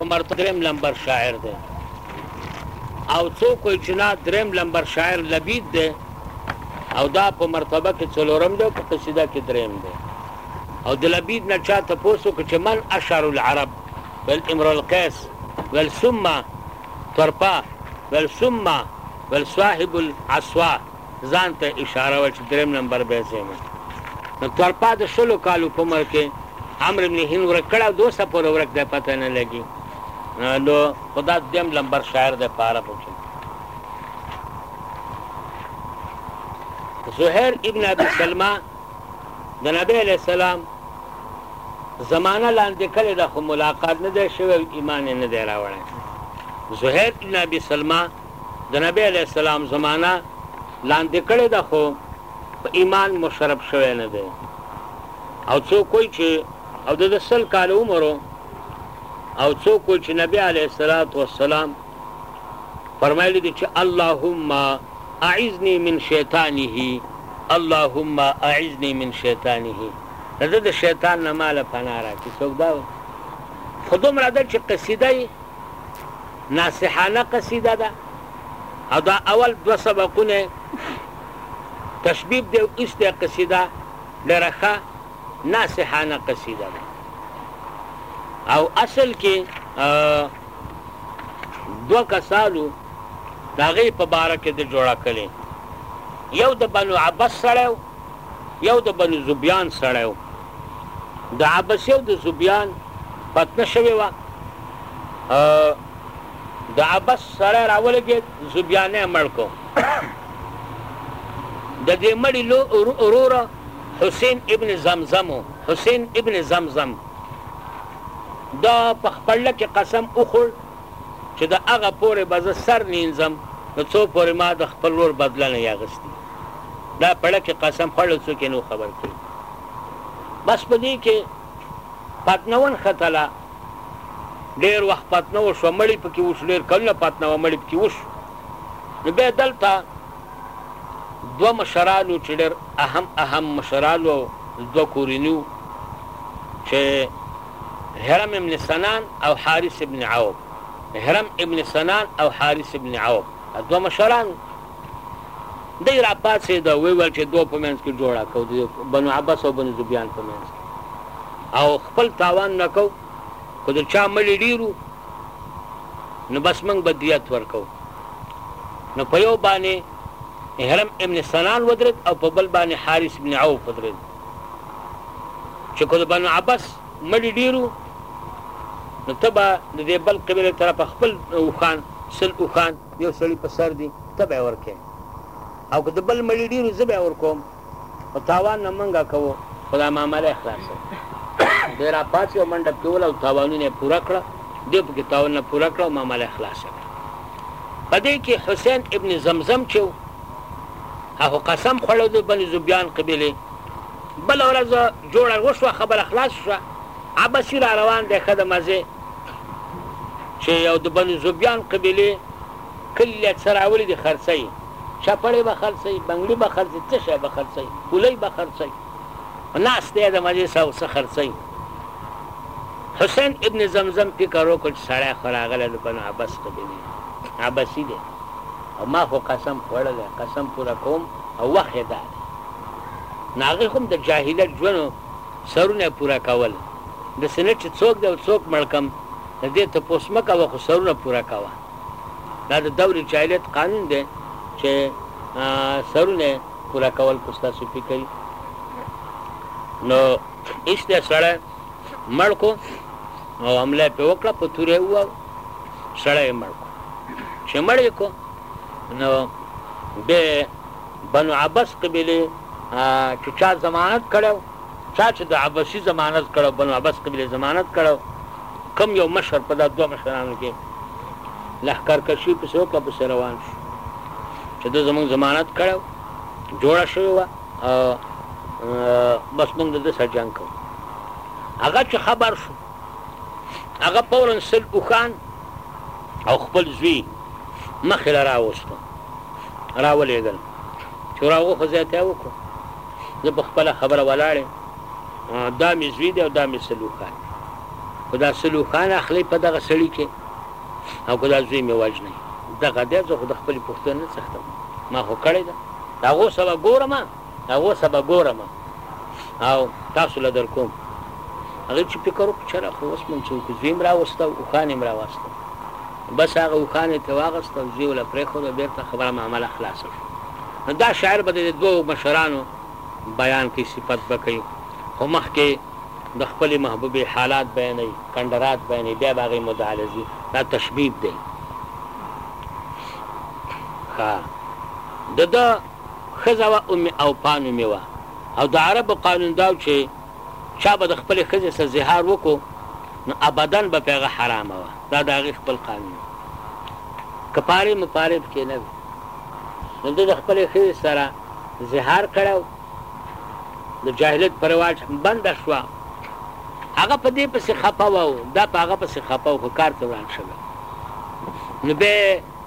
عمر دریم لمبر شاعر دی او څوک وایي چې نه دریم لمبر شاعر لبید دی او دا په مرتبه کې څلورم دی او په قصیده کې دریم دی او د لبید نه چا تپوس وکړ چې من اشعر العرب بل امر القیس بل ثم ترپا بل ثم بل صاحب العصوا ځان ته اشاره وه چې دریم نمبر به ځم نو تورپا د شلو کالو په عمر کې عمرو بن هند ورک کړ او دوسه پورې ورک دی پته نه لګي نو خدا دیم لمبر شاعر دی پاره پکې زهیر ابن ابي سلمہ د نبی علیہ السلام زمانہ لاندې کړي د خو ملاقات نه دی شوی ایمان نه دی راوړی زهیر ابن ابي سلمہ د نبی علیه السلام زمانه لاندې کړې ده خو په ایمان مشرف شوی نه دی او څوک وایي چې او د ده سل کاله عمر و او څوک وایي چې نبی علیه الصلات والسلام فرمایلی دي چې اللهم اعذني من شیطانه اللهم اعذني من شیطانه دا د شیطان نه مال پناه راکړي څوک دا خو دومره ده چې قصیده ناصحانه قصیده ده او دا اول دوه سبکونه تشبیب دی او ایسته قصیده ډېره ښه ناصحانه قصیده ده او اصل کې دوه کسالو د هغې په باره کې د جوړه کړې یو د بنو عبس سړی و یو د بنو زبیان سړی و د عبس یو د زبیان فتنه شوې وه د عبس سړی راولګېد، زوبیانی مړ کړ. د دې مړي لو ورور حسین ابن زمزم و، حسین ابن زمزم. ده په خپله کې قسم وخوړ چې د هغه پورې به زه سر نه اینځم نو څو پورې ما د خپل ورور بدله نه وي اخیستې. ده په ړه کې قسم خوړ او څوک یې نه و خبر کړي. بس په دې کې پتنه ونښتله ډیر وخت پاتنه وشوه مړی پکې وشو ډیر کلونه پاتنه وه مړی پکې وشو نو بیا دلته دوه مشرانو چې ډیر اهم اهم مشران وو دوه کورنیو چې هرم ابن سنان او حارث ابن عوف هرم ابن سنان او حارث ابن عوف دوه مشران دی راپاڅېد او ویې ویل چې دوو په منځ کې جوړه کوو، د بنو عبس او بنو ذبیان په منځ کې او خپل تاوان نه کوو، که د چا مړي ډېر وو نو بس موږ به دیت ورکوو. نو په یو باندې هرم ابن سنان ودرېد او په بل باندې حارث ابن عوف ودرېد چې که د بنو عبس مړي ډېر وو نو ته به د دې بل قبیلې طرفه خپل اوښان سل اوښان یو سړي په سر دي ته به یې ورکې او که د بل مړي ډېرو زه به یې ورکوم خو تاوان نه منګه کوو خو دا معامله یې خلاصه دی را پاڅې او منډه پرې وله او تاوانونه یې پوره کړه دوی پکې تاوانونه پوره کړه او معامله یې خلاصه کړه په دې کې حسین ابن زمزم چې و هغه قسم خوړو د بني زبیان قبیلې بله ورځ جوړه وشوه خبره خلاص شوه عباسی را روان دی ښه د مزی چی یو د بنو زبیان قبیلی کلی له څه راولی دی خرڅی چپړی به خرڅی بنګړی به خرڅی څه شی به خرڅی پولی به خرڅی ناست دی د مزی سره څه خرڅی حسین ابن زمزم فکر وکړ چې سړی خو راغلی د بنو عباس قبیلی عباسی دی او ما خو قسم خوړلی قسم پوره کوم او وخت یې دا دی نو هغه هم د جاهلیت ژوند سرونه یې پوره کول داسې نه چې څوک دی او څوک مړ کړم د دې تپوس مه کوه خو سرونه پوره کوه دا د دور جاهلیت قانون دی چې سرونه پوره کول کو ستاسو فکر نو ایسته سړی مړ کو او حمله په وکړه په تورې وو سړی مړ کو چې مړ کو نو د بنو عباس قبيله چې چا ضمانت کړی و، چا چې د عبسي ضمانت کړی و، بنو عبس قبیلې ضمانت کړی و، کوم یو مشر په دا دوه مشرانو کې لښکرکشي پسې وکړه، پسې روان شو چې ده زموږ ضمانت کړی و، جوړه شوې وه او بس موږ د ده سره جنګ کوو. هغه چې خبر شو هغه فورا سل اوښان او خپل زوی مخې له راوستو راولېږل. شوراوغو خو زیاتی وکړو زه په خپله خبره ولاړ یم دا مې زوی دی او دا مې سلوخان دی خو دا سلوخان اخلي په دغه سړي کې او که دا زوی مې وژني دغه دی زه خو د خپلې پوښتنې نه څښتم ما خو کړې ده د هغو څه به ګورم د هغو څه به ګورم او تاسو له در کوم هغه چې فکر وکړو چې خو اوس مونږ څوک زوی یې هم راوسته اوښان یې هم راوسته بس هغه اوښان یې ترې واخست او زوی وله پرېښود او بېرته خبره معامله خلاصه شوه. نو دا شاعر به د دې دوو مشرانو بیان کوي، صفت به کوي، خو مخکې د خپلې محبوبې حالات بیانوي، کنډرات بیانوي، بیا به هغې مدعا له ځي، دا تشبیب دی. ښه! د ده ښځه وه ام اوپا نومې وه او د عربو قانون دا و چې چا به د خپلې ښځې سره زهار وکړو نو ابدا به پې هغه حرامه وه دا د هغې خپل قانون که پارې مپارې پکې نه وي نو ده د خپلې ښځې سره زهار کړی و د جاهلیت په رواج بنده شوه هغه په دې پسې خپه وه او دا په هغه پسې خپه و خو کار ته وړاند شوی نو بیا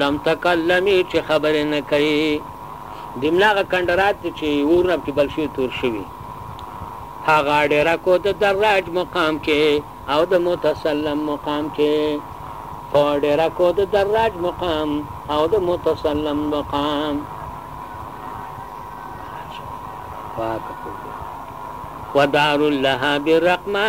لم تکلمي چې خبرې نه کوې دملا هغه کنډرات دی چې اورونه پکې بل شوي تور شوي هغه اډیره کو د دراج مقام کې او د متسلم مقام کې په اډیره کو د دراج مقام او د متسلم مقام پاک کو ودار الله برقمه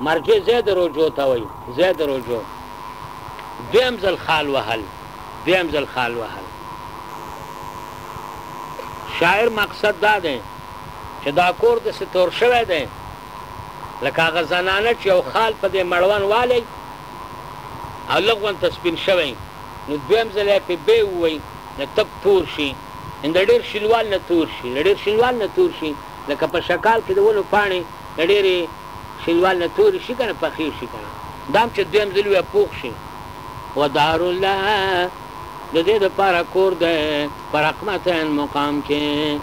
مرجع ځای د رجوع ته وایي، ځای د رجوع. دویم ځل خال وهل، دویم ځل خال وهل. شاعر مقصد دا دی چې دا کور داسې تور شوی دی لکه هغه زنانه چې یو خال په دې مړوند والي او لږ غونته سپین شوی نو دویم ځل یې پرې بې ووایي نو تک تور شي ان د ډېر شینوالي نه تور شي، له ډېر شینوالي نه تور شي لکه په شکال کې د ونو پاڼې. د ډېرې شینوالي نه تورې شي کنه پخې شي کنه دا هم چې دویم ځل بیا پوخ شي ودار الله د دې دپاره کور دی په رقمتین مقام کې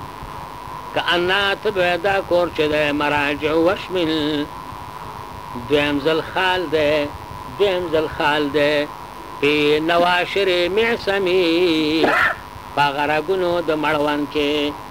که انا ته به دا کور چې دی مراجع وشمل دویم ځل خال دی دویم ځل خال دی په نواشر معصمي په غرګونو د مړوند کې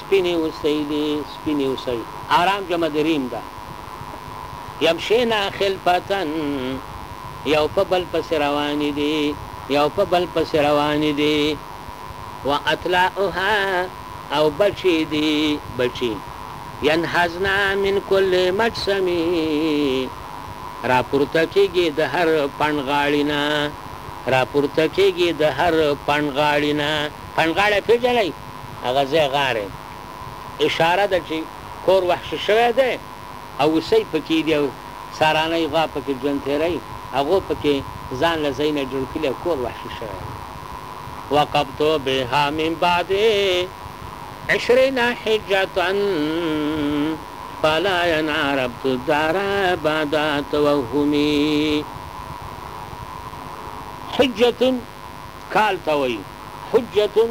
سپینې اوسئ دې سپینې اوسئ آرام جمع د ریم ده یمشینا خلفة یو په بل پسې روانې دي یو په بل پسې روانې دي واطلاؤها او بچي دي بچي ینهضنا من کل مجسم راپورته کېږي د هر پنډغاړي نه راپورته کېږي د هر پنډغاړي نه پنډغاړی پېژنئ هغه ځای غاړی اشاره ده چی کور وحشی شوی دی او هوسی پکی دی او څارانی غوا پکی ژوند تیری هغو پکی ځان له ځای نه جوړ کړی او کور وحشی شوی دی وقبت بها من بعد عشرین حجتا فلا ینعربت الدار بعد توهمی حجتن کال ته وایی حجتن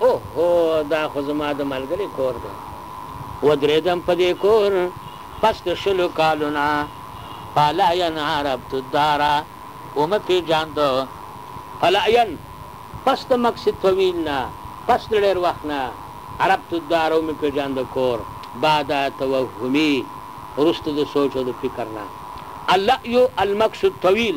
اوهو دا خو زما د ملګرې کور دی ودرېدم په دې کور پس د شلو کالو نه فلاين عرفت الدار ومه پېژاند فلاين پس د مکث طويل نه پس د ډېر وخت نه عرفت الدار ومه پېژاند کور بعد توهمي وروسته د سوچ او د فکر نه الله يو المکث الطويل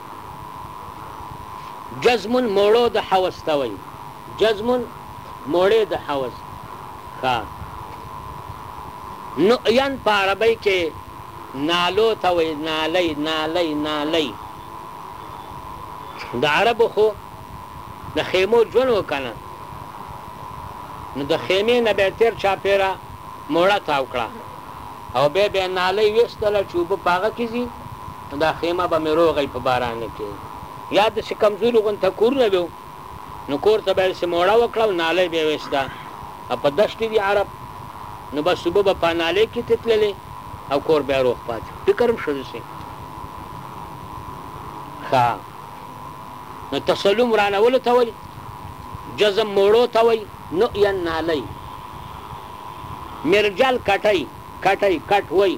جزمون موړو د حوض ته وایي. جزمون موړې د حوض ښه نؤیان په عربۍ کې نالو ته وایي نالۍ نالۍ نالۍ د عربو خو د خیمو ژوند و کنه نو د خیمې نه به یې تېر چاپېره موړه تاو کړه او بیا به یې نالۍ ویستله چې اوبه په هغه کې ځي دا خېمه به مې روغی په بارانه کې یا داسې کمزوري غونته کورونه به وو نو کور ته به یې داسې موړه وکړه او نالۍ به یې ویسته او په دشتو وي عرب نو بس اوبه به په نالۍ کې ترې تللې او کور به یې روغ پاتې وو فکر هم ښه داسې ښه نو تسلم ورانولو ته وایي جزم موړو ته وایي نؤیا نالۍ مرجل کټۍ کټۍ کټ وایي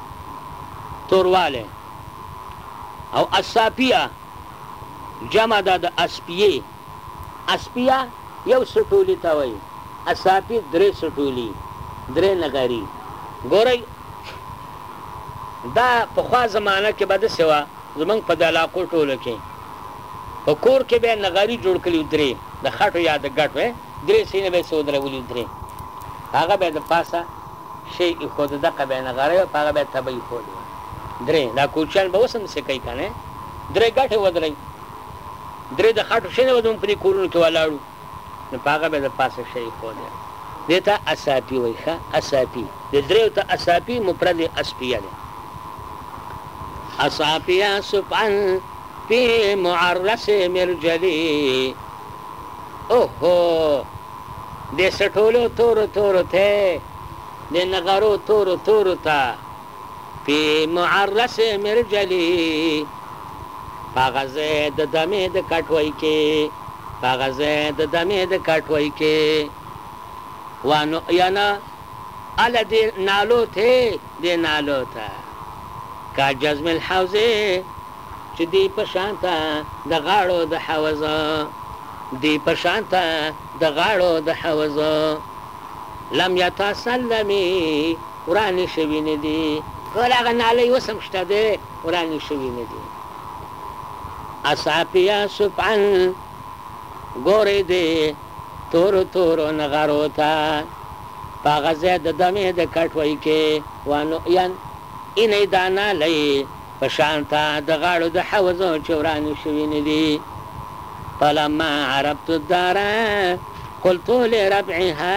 توروالی، او اساپیه جمع ده د اسپیې، اسپیه یو سټولي ته وایي، اساپي درې سټولي، درې نغري. ګورئ! دا پخوا زمانه کې به داسې وه، زموږ په دې علاقو ټولو کې، په کور کې به یې نغري جوړ کړي وو، درې، د خټو یا د ګټو درې سینې به یې څه ودرولي وو، درې، هغه به یې د پاسه، شی ایښود دقه به یې نغری وه په هغه به یې تبه ایښودی وه درې دا کوچیان به اوس هم دسی کوي کنه درې ګټه وه درې درې د خاټو شی نه وه زموږ په دې کورونو کې ولاړو نو په هغه به د پاسه شی ایښودی دې ته اساپی وایي ښه اساپی د دریو ته اساپی مفرد یې اسپیه دی اساپیه سپن پی معرس مرجلی اوهو د سټولو تورو تورو ته د نغرو تورو تورو ته پی معرس مرجلی پاغه زه د دمه د کټوی کې پاغه زه د دمه د کټوی کې وانو یانا ال د نالو ته د نالو ته کا جزم الحوزه چې دی په شان ته د غاړو د حوضه دی په شان ته د غاړو د حوضه لم یتسلمی ورانی شوی نه دی ټول هغه نالی اوس هم شته دی ورانی شوی نه دی اصافیا سبعن ګورې دی تورو تورو نغرو ته په هغه ځای د دمې د کټوۍ کې وانو یان انې دا نالی په شان ته د غاړو د حوضو چې ورانې شوې نه دي فلما عربت الدار قلت لربعها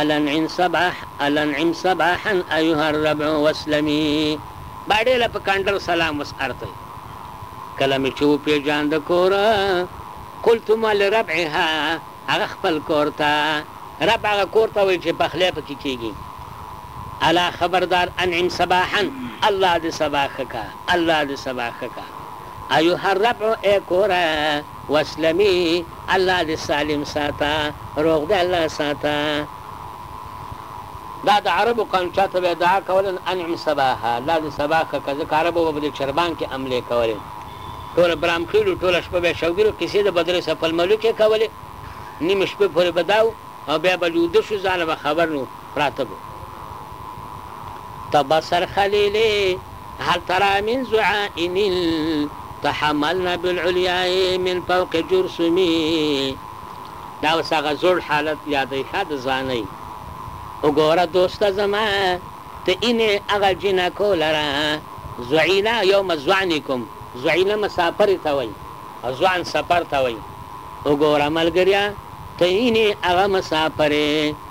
النعم صباح النعم صباحا ايها الربع واسلمي باډېله په کنډر سلام وس ارتي کله مې چې وپېژاند کور قلت ما لربعها هغه خپل کور ته ربع هغه کور ته وایي چې پخلی پکې کېږي الا خبردار انعم صباحا الله دې سبا ښه که الله دې سبا ښه که ايها الربع ای کوره وسلمي الله دې سالم ساته روغ دې الله ساته دا د عربو قانون چا ته به دعا کوله نو انعم صباحا الله دې سبا ښه که ځکه عربو به په دې چربان کې عملې کولې ټوله برامخېلو ټوله شپه به یې شوګیرو کیسې د بدرې سپلملو کې کولې نیمې شپې پورې به دا و او بیا به لوده شو ځانه به خبر نه و پراته به وو. ته بصر خليلي هل ترا من زعائم تحملنا بالعلياء من فوق جرثم دا اوس هغه زوړ حالت يادوي ښه د ځوانۍ وګوره دوسته زما ته اینې هغه جینکو لره زعینه یوم زوانکم زعینه مسافرې ته وایي او ځوان سفر ته وایي وګوره ملګریا ته اینې هغه مسافرې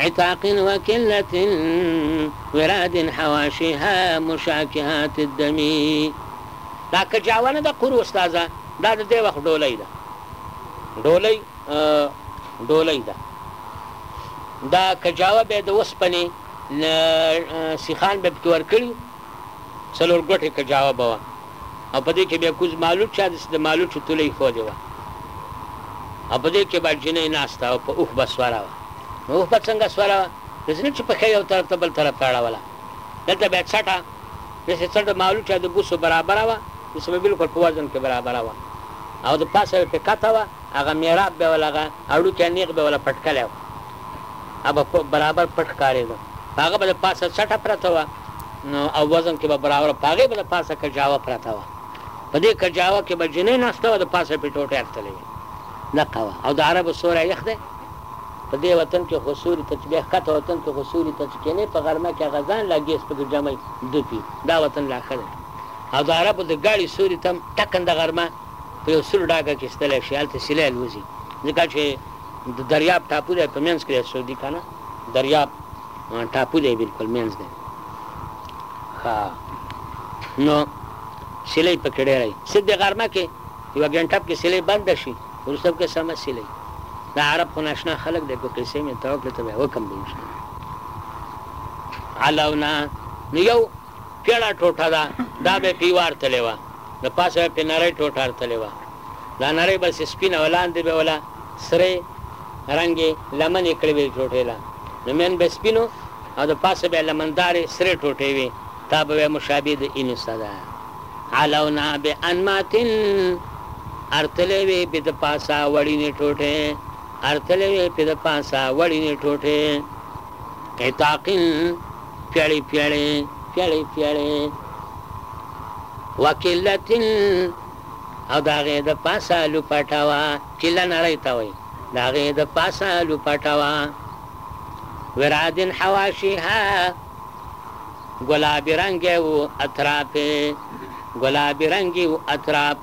عتاق وکلت وراد حواشیها مشاکهات الدم دا کجاوه نه ده قرو استاذه دا د دې وخت ډولۍ ده ډولۍ ډولۍ ده دا کجاوه به د وسپنې سیخان به پکې ورکړي څلور ګوټې کجاوه به وه او په دې کې به یې کوز مالوچ چا داسې د مالوچو تولۍ ښودې وه او په دې کې به جینۍ ناسته او په اوښ به سوره وه. نو اوښ به څنګه سوره وه؟ داسې نه چې پښه یې یو طرف ته بل طرف ته اړوله، دلته به یې څټه، داسې څټه د مالوچه د بوسو برابره وه، داسې به بالکل په وزن کې برابره وه او د پاسه به پرې کته وه، هغه میراب به یې ول، هغه هډوکی نیغ به یې ول پټکلی و، هغه به برابر پټ ښکارېده، په هغه به د پاسه څټه پرته وه. نو او وزن کې به برابر په هغې به د پاسه کجاوه پرته وه په دې کجاوه کې به جنې ناسته وه د پاسه پې ټوټې اختلې وې دقه وه او د عربو سوری یخ دی په دې وطن کې خو سوري ته چې بیا ښکته وطن کې خو سوري ته چې کېنې په غرمه کې هغه ځان لا ګیس پکې جمعي دوپي دا وطن لا ښه دی او د عربو د ګاړي سوري ته هم ټکن د غرمه په یو سور ډاګه کې ستلی شي هلته سیلی الوځي ځکه چې د دریاب ټاپو دی په منځ کې دی سودي که نه دریاب ټاپو دی بالکل مینځ دی ها نو سیلۍ پکې ډېره وي صرف د غرمه کې یوه ګنټه پکې سیلۍ بنده شي وروسته پکې سمه سیلۍ دا عرب خو ناشنا خلک دی که قیسې مې ته وکړې ته به یې وکړم به انشاءالله علونا نو یو پیړه ټوټه ده دا به یې په یوه ارتلې وه د پاسه به یې په نرۍ ټوټه ارتلې وه دا نرۍ به سې سپینه وه لاندې به وله سرې رنګې لمنې کړې وې ټوټې له نو مین به سپینو او د پاسه به لمندارې سرې ټوټې وي تا به وې مشابه د اینو سره علونا به انماتن ارتلې وې په د پاسه وړینې ټوټې ارتلې وې په د پاسه وړینې ټوټې اتاقین پیړۍ پیړۍ پیړۍ پیړۍ وکلتل او د هغې د پاسه لوپټه وه کله نړۍ ته وایي د هغې د پاسه لوپټه وه ورادن حواشیها ګلابي رنګ یې و اطراف یې ګلابي رنګ یې و اطراف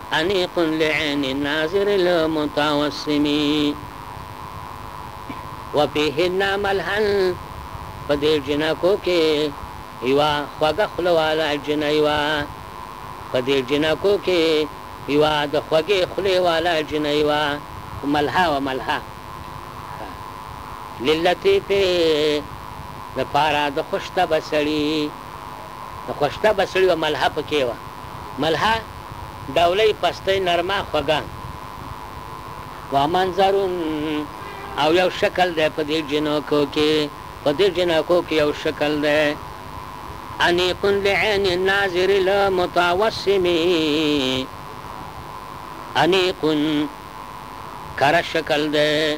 انیق لعین الناظر المتوسم وفیهن ملحا په دې جینکو کې یوه خوږه خوله واله جینۍ وه په دې جینکو کې یوه د خوږې خولې واله جینۍ وه خو ملحا وه ملحا ښه للطیف لپاره د خوش طبع سړي. د خوشته بسړي وه ملها په کې وه ملها ډولۍ پستۍ نرمه خوږه وه منظرون او یو شکل دی په دې جنکو کې په دې جنکو کې یو شکل دی انیق لعین الناظر المتوسم انیق کره شکل دی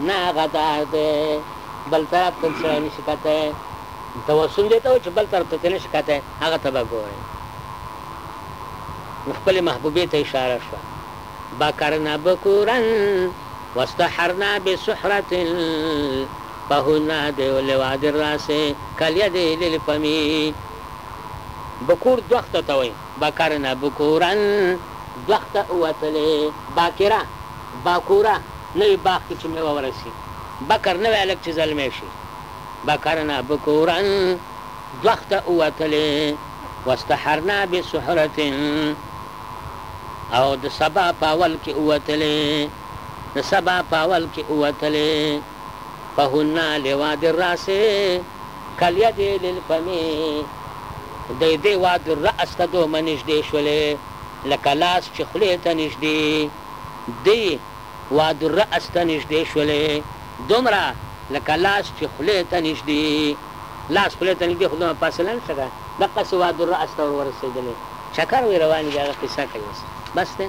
نه هغه دار دی بل طرف ته سړی نشي کتای توسل دی ته چې بل طرف ته نشي کتای هغه ته به ګوري نو خپلې محبوبې ته اشاره شوه بکرنا بکورا واستحرنا بسحرة فهنا دیو لواد الراس کلید للفمی بکور دوخته ته وایي بکرنا بکورا دوخته اوتلې باکره باکوره نوی باغ کې چې مېوه ورسي بکر نوی هلک چې زلمی شي بکرنا بکورا دوخته ووتلې واستحرنا بسحرت او د سبا په اول کې ووتلې د سبا په اول کې ووتلې فهنا لواد الراس کالید للفم د دې واد الراس ته دومره نږدې شولې لکه لاس چې خولې ته نږدې دی واد الرأس ته نژدې شولې دومره لکه لاس چې خولې ته نژدې لاس خولې ته نژدې خو دومره فاصله نشته که نه دقسې واد الرأس ته ور ورسېدلې چکر وې روانې دي هغه قصه کوي اوس بس دی